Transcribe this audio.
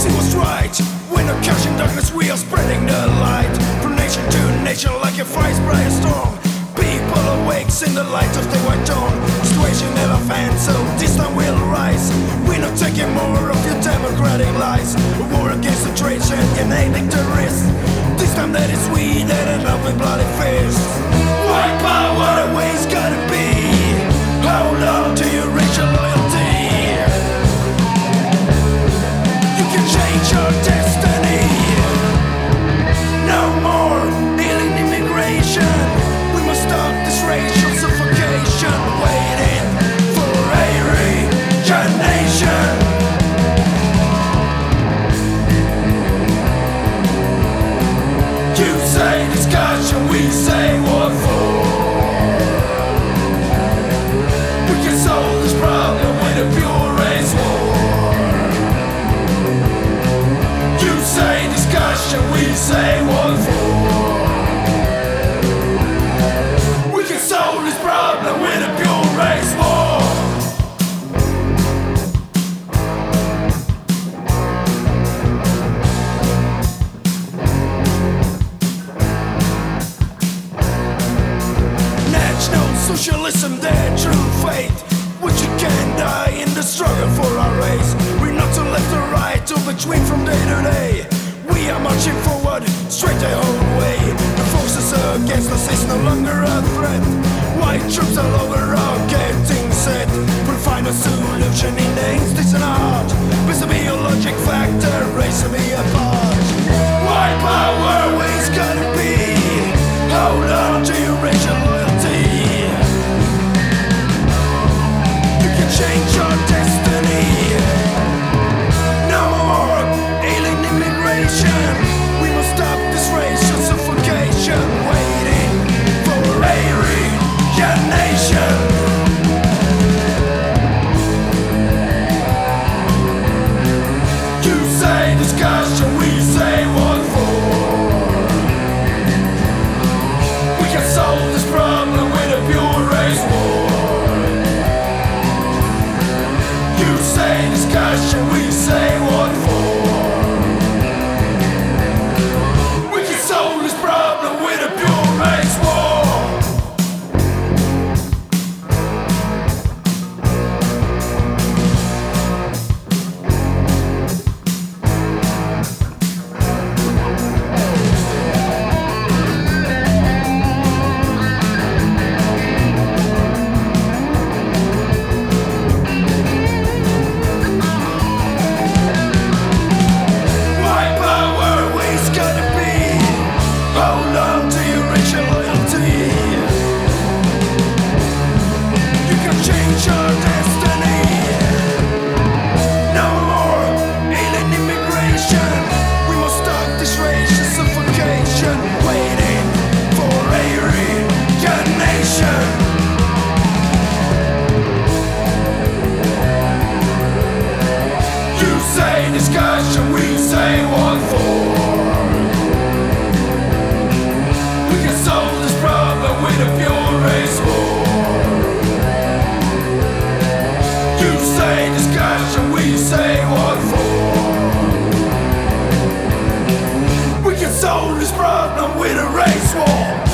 We're not catching darkness, we are spreading the light. From nation to nation, like a fire bright storm. People awakes in the light of the white dawn. Situation never fans, so this time we'll rise. We're not taking more of your democratic lies. A war against the traitor and your terrorists. This time that is we that end up with bloody fists. White power, the way's gotta we say what for? We can solve this problem with a war. You say discussion, we say what for? Socialism, their true fate. Which you can die in the struggle for our race. We're not to left or right, or between from day to day. We are marching forward, straight the whole way. The forces against us is no longer a threat. White troops all over are getting set. We'll find a solution discussion, we say what for. We can solve this problem with a race war.